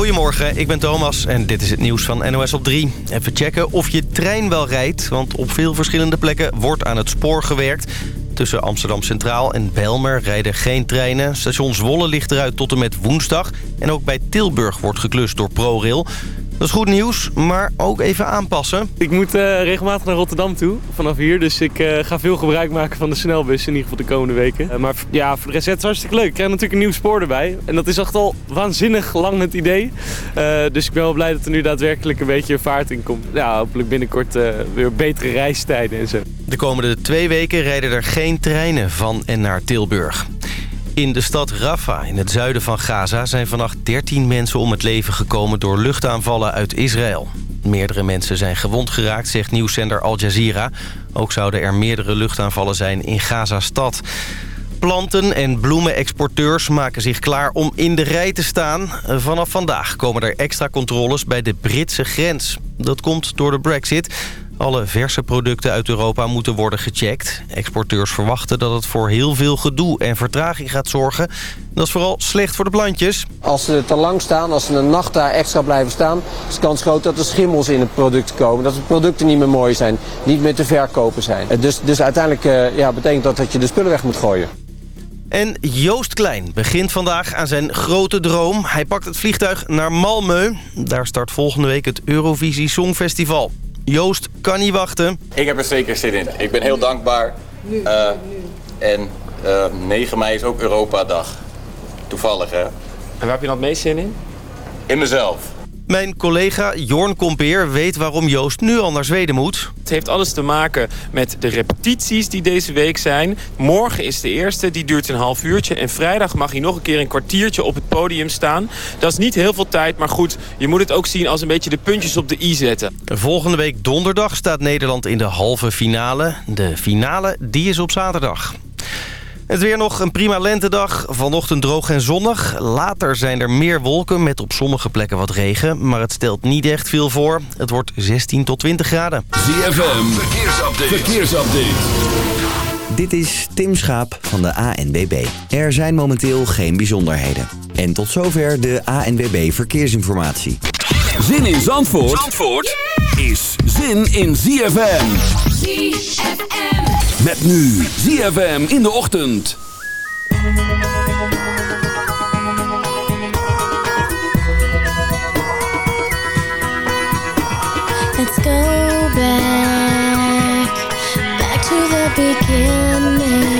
Goedemorgen, ik ben Thomas en dit is het nieuws van NOS op 3. Even checken of je trein wel rijdt, want op veel verschillende plekken wordt aan het spoor gewerkt. Tussen Amsterdam Centraal en Belmer rijden geen treinen. Station Zwolle ligt eruit tot en met woensdag. En ook bij Tilburg wordt geklust door ProRail. Dat is goed nieuws, maar ook even aanpassen. Ik moet uh, regelmatig naar Rotterdam toe, vanaf hier. Dus ik uh, ga veel gebruik maken van de snelbus, in ieder geval de komende weken. Uh, maar ja, voor de rest is het hartstikke leuk. Ik krijg natuurlijk een nieuw spoor erbij. En dat is echt al waanzinnig lang het idee. dus ik ben wel blij dat er nu daadwerkelijk een beetje vaart in komt. Ja, hopelijk binnenkort weer betere reistijden en zo. De komende twee weken rijden er geen treinen van en naar Tilburg. In de stad Rafah, in het zuiden van Gaza... zijn vannacht 13 mensen om het leven gekomen door luchtaanvallen uit Israël. Meerdere mensen zijn gewond geraakt, zegt nieuwszender Al Jazeera. Ook zouden er meerdere luchtaanvallen zijn in Gaza-stad. Planten- en bloemenexporteurs maken zich klaar om in de rij te staan. Vanaf vandaag komen er extra controles bij de Britse grens. Dat komt door de brexit. Alle verse producten uit Europa moeten worden gecheckt. Exporteurs verwachten dat het voor heel veel gedoe en vertraging gaat zorgen. Dat is vooral slecht voor de plantjes. Als ze te lang staan, als ze een nacht daar extra blijven staan... is de kans groot dat er schimmels in het product komen. Dat de producten niet meer mooi zijn, niet meer te verkopen zijn. Dus, dus uiteindelijk uh, ja, betekent dat dat je de spullen weg moet gooien. En Joost Klein begint vandaag aan zijn grote droom. Hij pakt het vliegtuig naar Malmö. Daar start volgende week het Eurovisie Songfestival. Joost kan niet wachten. Ik heb er zeker zin in. Ik ben heel dankbaar. Uh, en uh, 9 mei is ook Europa-dag. Toevallig, hè? En waar heb je dan het meest zin in? In mezelf. Mijn collega Jorn Kompeer weet waarom Joost nu al naar Zweden moet. Het heeft alles te maken met de repetities die deze week zijn. Morgen is de eerste, die duurt een half uurtje. En vrijdag mag hij nog een keer een kwartiertje op het podium staan. Dat is niet heel veel tijd, maar goed, je moet het ook zien als een beetje de puntjes op de i zetten. Volgende week donderdag staat Nederland in de halve finale. De finale, die is op zaterdag. Het weer nog een prima lentedag. Vanochtend droog en zonnig. Later zijn er meer wolken met op sommige plekken wat regen. Maar het stelt niet echt veel voor. Het wordt 16 tot 20 graden. ZFM, verkeersupdate. verkeersupdate. Dit is Tim Schaap van de ANBB. Er zijn momenteel geen bijzonderheden. En tot zover de ANBB Verkeersinformatie. Zin in Zandvoort, Zandvoort is zin in ZFM. ZFM. Met nu ZFM in de ochtend. Let's go back, back to the beginning.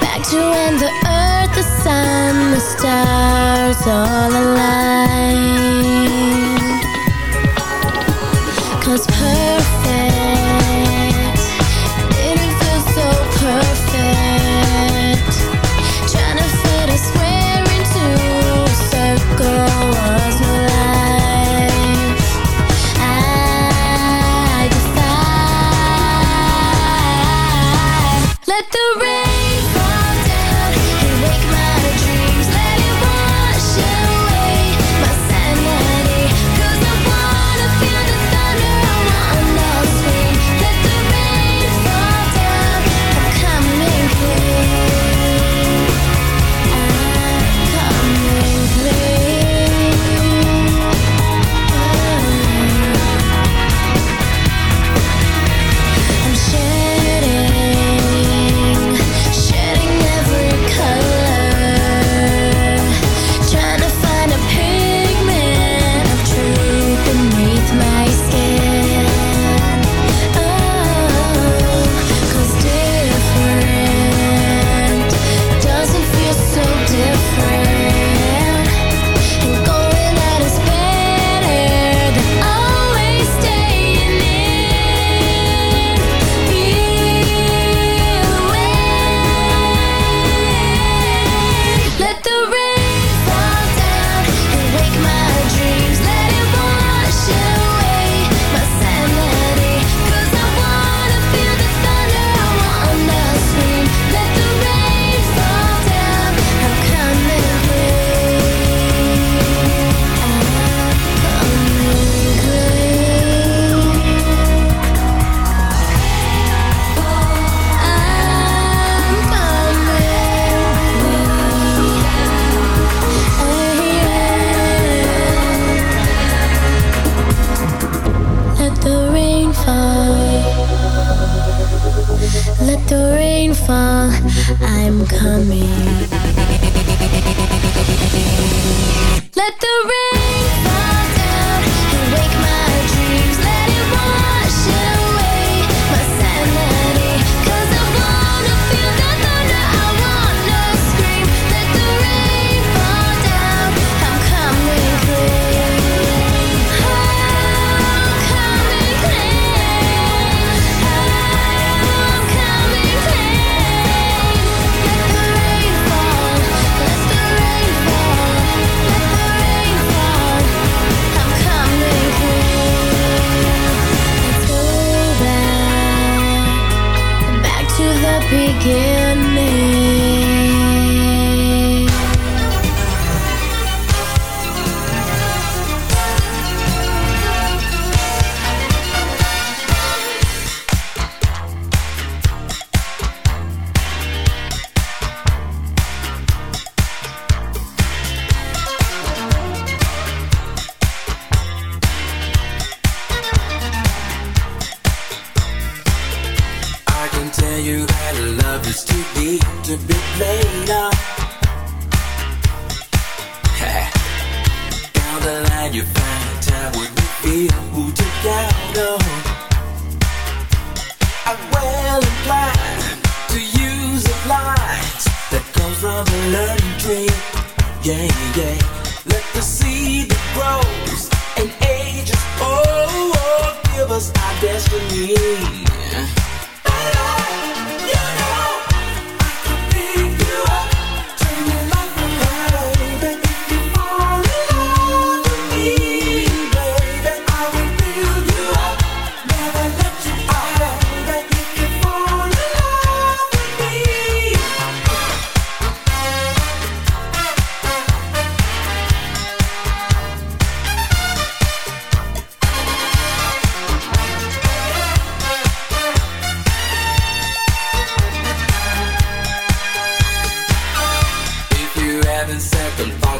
Back to when the earth, the sun, the stars all aligned.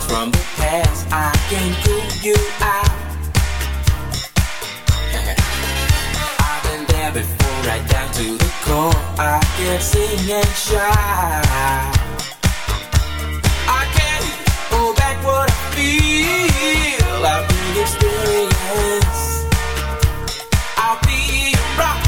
from the past. I can pull you out. I've been there before, right down to the core. I can sing and shout. I can't hold back what I feel. I've been experienced. I'll be a rock.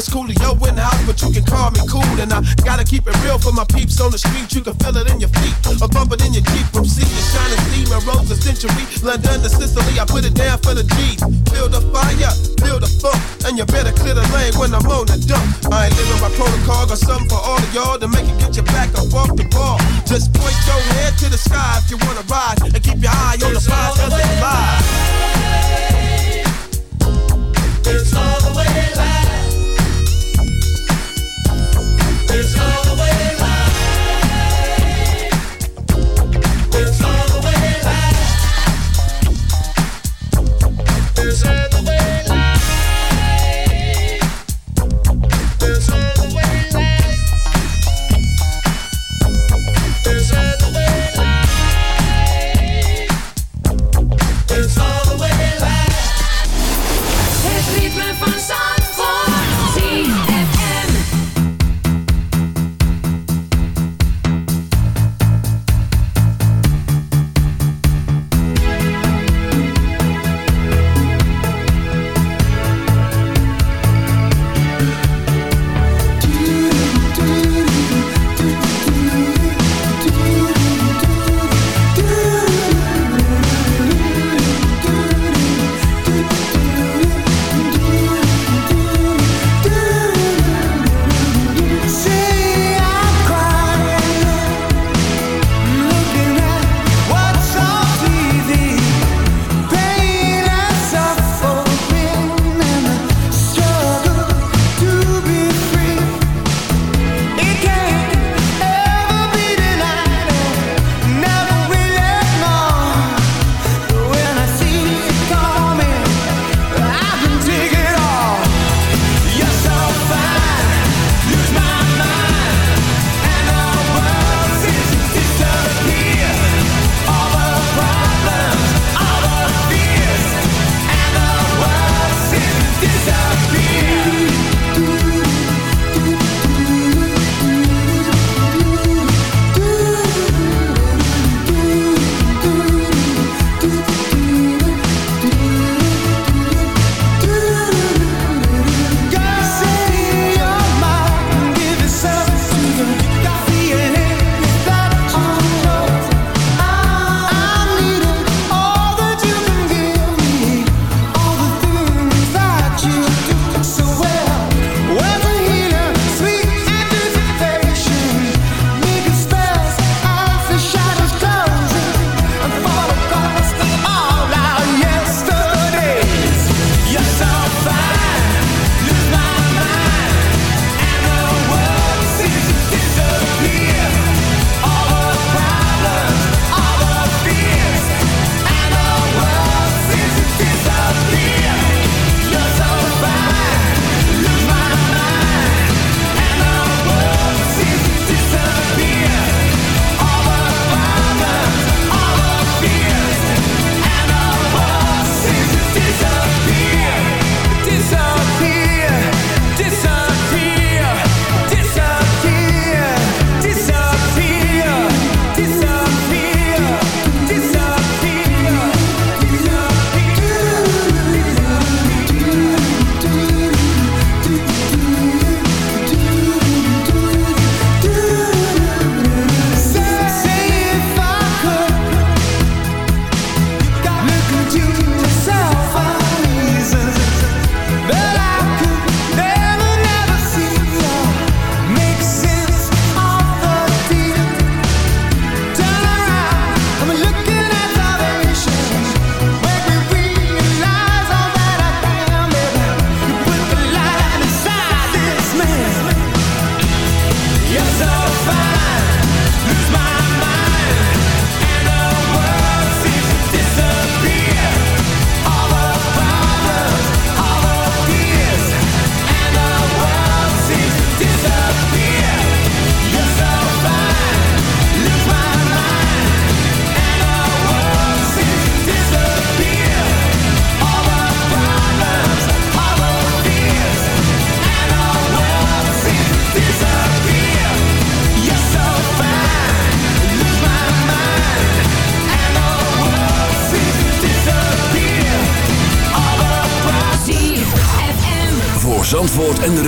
It's Coolio in the house, but you can call me cool. And I gotta keep it real for my peeps on the street. You can feel it in your feet or bump it in your Jeep. From sea to shining steam and rose a century. London to Sicily, I put it down for the G's. Build a fire, build a funk. And you better clear the lane when I'm on the dump. I ain't living by protocol, got something for all of y'all to make it get your back up off the ball. Just point your head to the sky if you wanna ride. And keep your eye on the prize,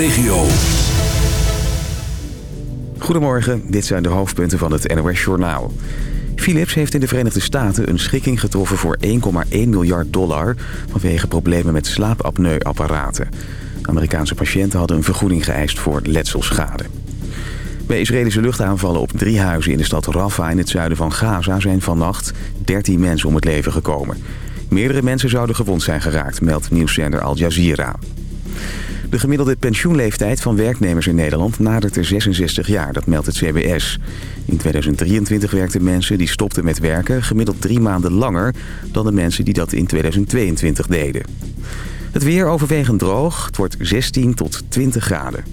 regio. Goedemorgen, dit zijn de hoofdpunten van het NOS-journaal. Philips heeft in de Verenigde Staten een schikking getroffen voor 1,1 miljard dollar... vanwege problemen met slaapapneuapparaten. Amerikaanse patiënten hadden een vergoeding geëist voor letselschade. Bij Israëlische luchtaanvallen op drie huizen in de stad Rafah in het zuiden van Gaza... zijn vannacht 13 mensen om het leven gekomen. Meerdere mensen zouden gewond zijn geraakt, meldt nieuwszender Al Jazeera. De gemiddelde pensioenleeftijd van werknemers in Nederland nadert de 66 jaar, dat meldt het CBS. In 2023 werkten mensen die stopten met werken gemiddeld drie maanden langer dan de mensen die dat in 2022 deden. Het weer overwegend droog, het wordt 16 tot 20 graden.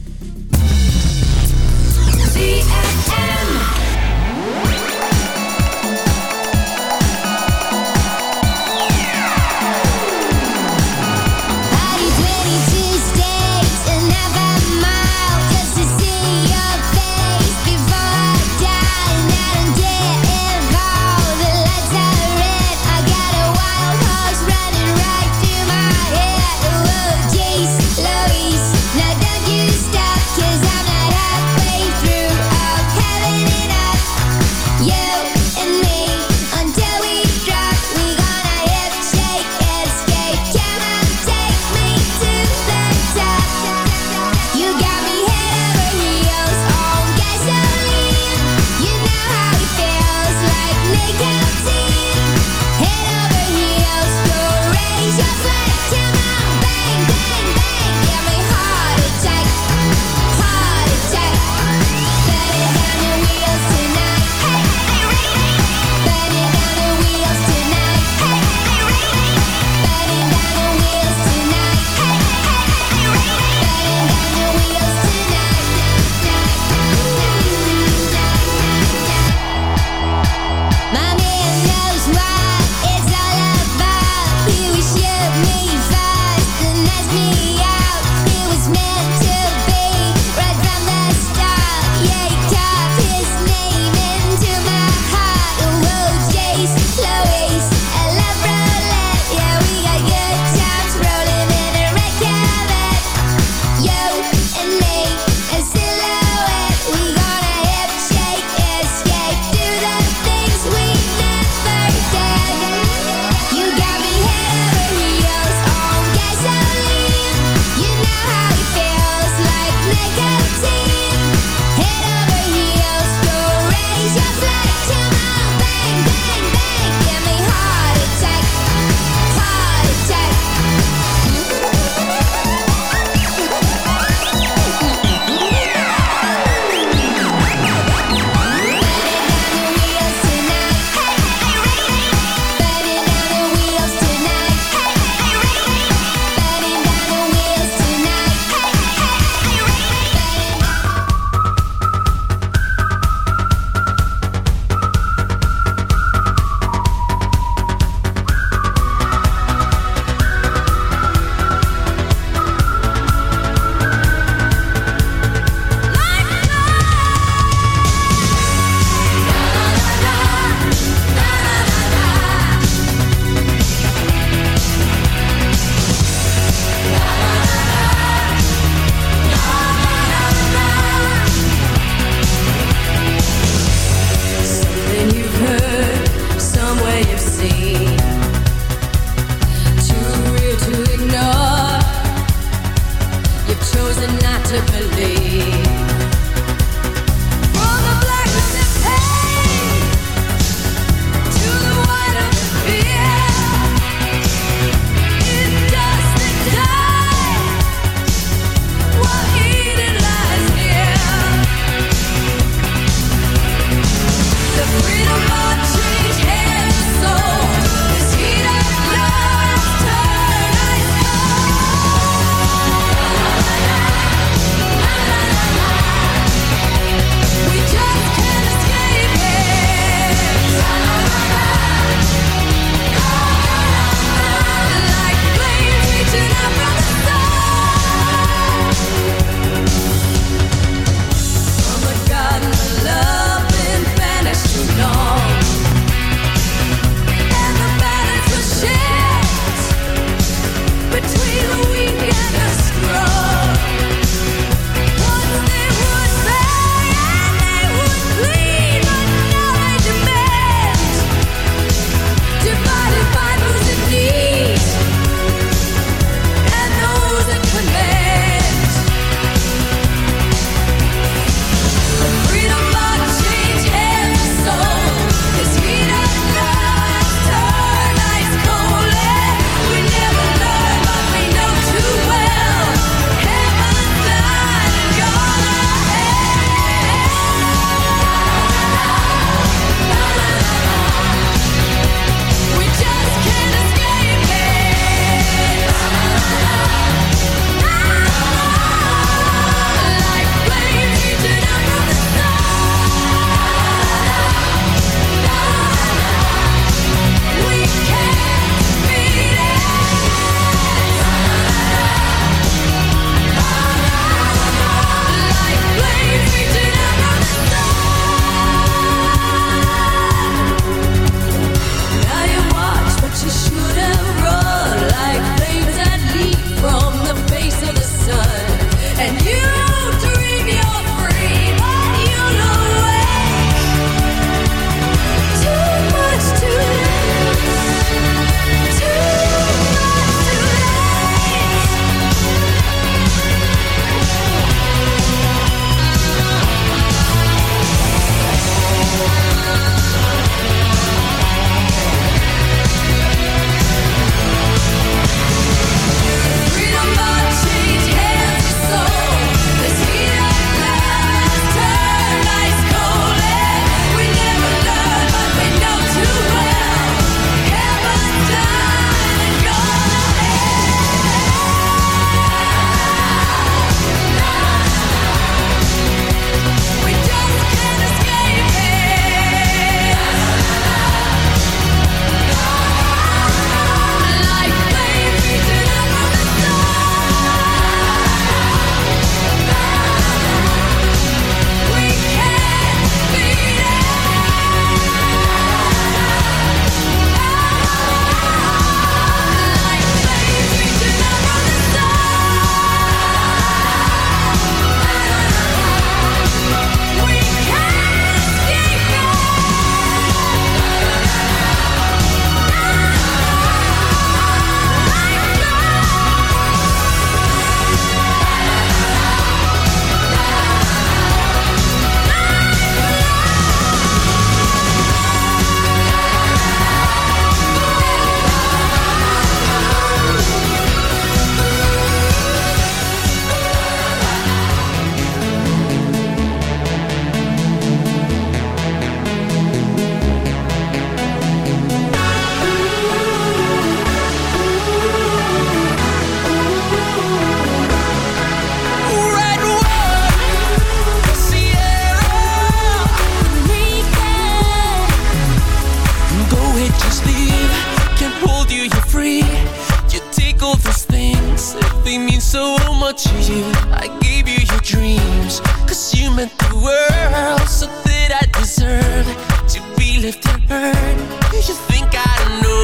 woman the world so that I deserve to be lifted and. Do you think I know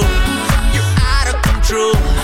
you're out of control?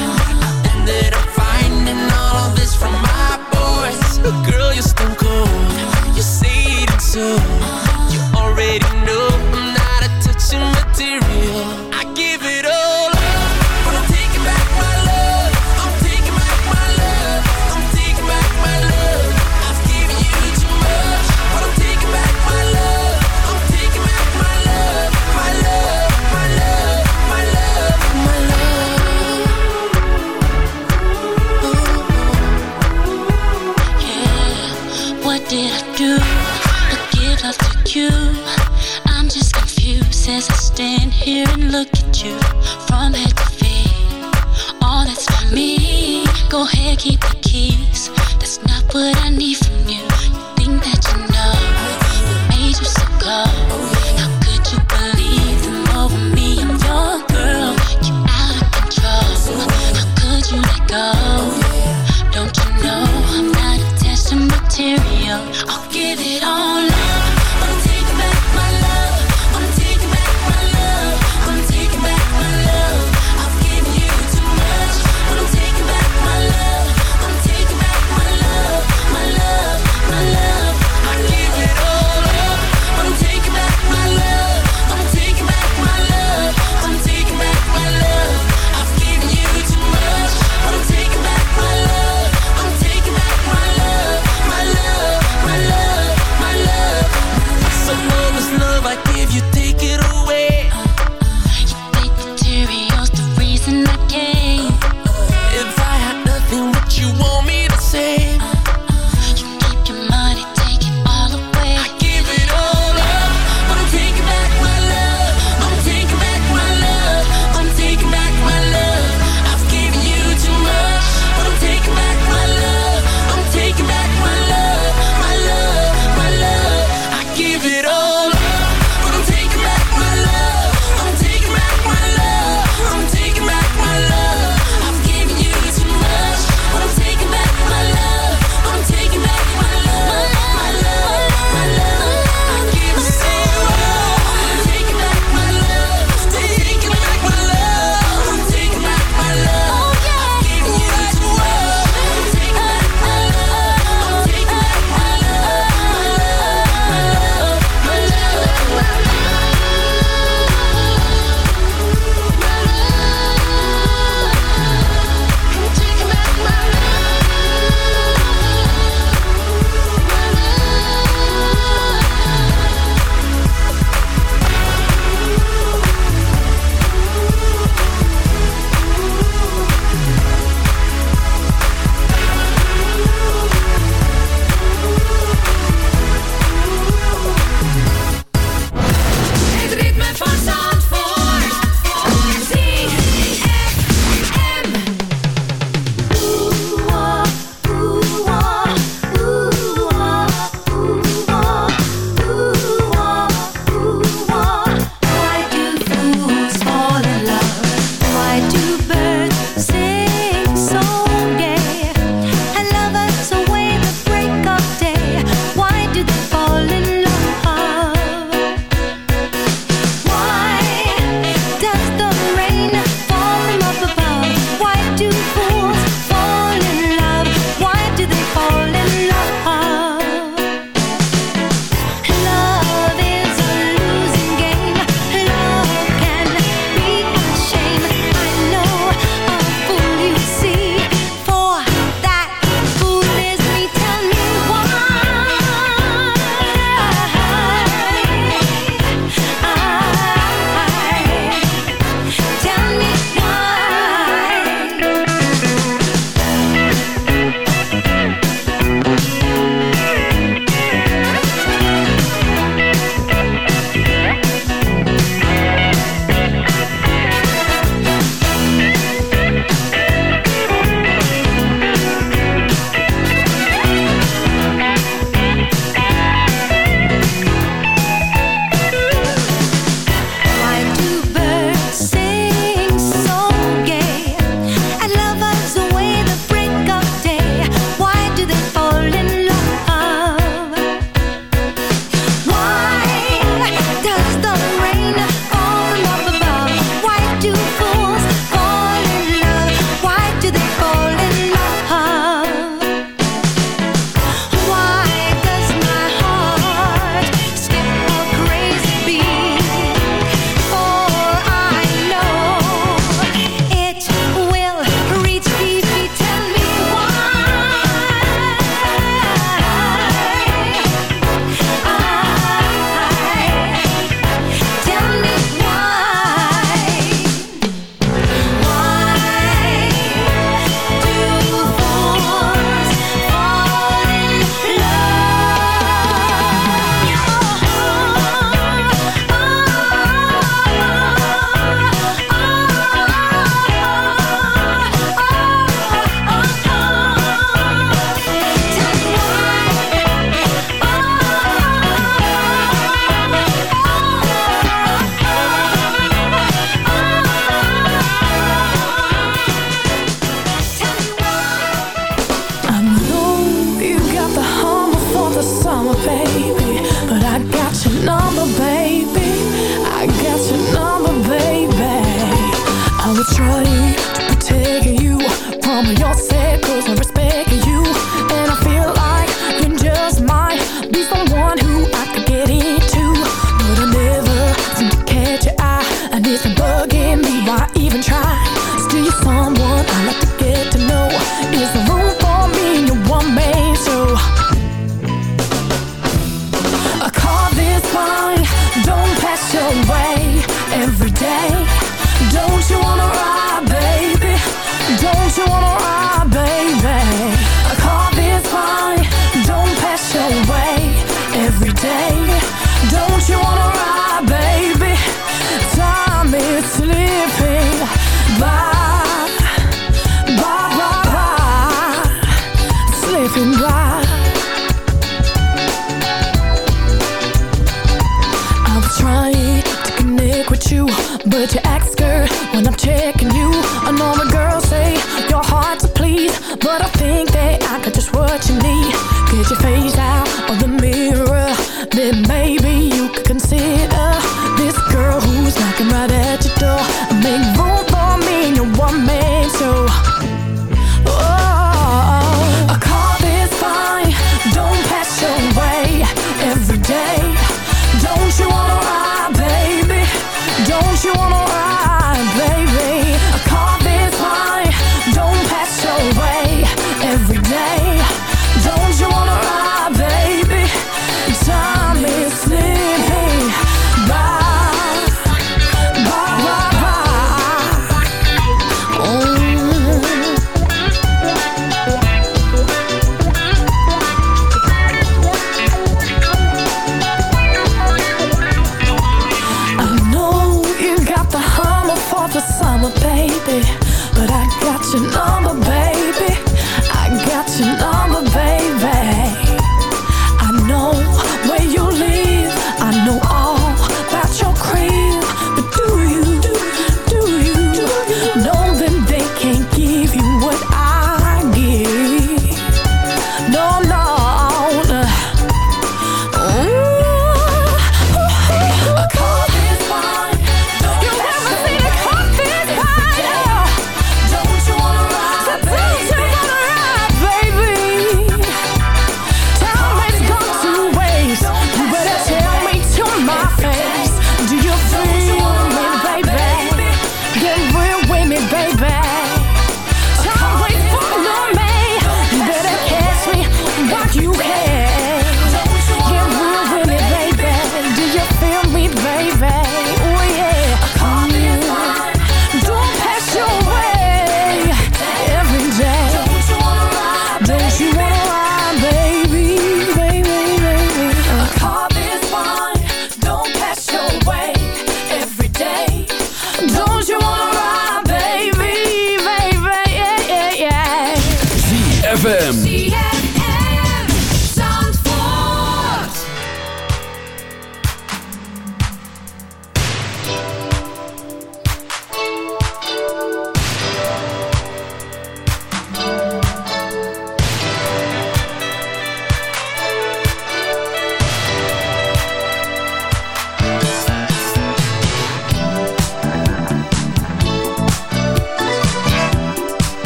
Mirror,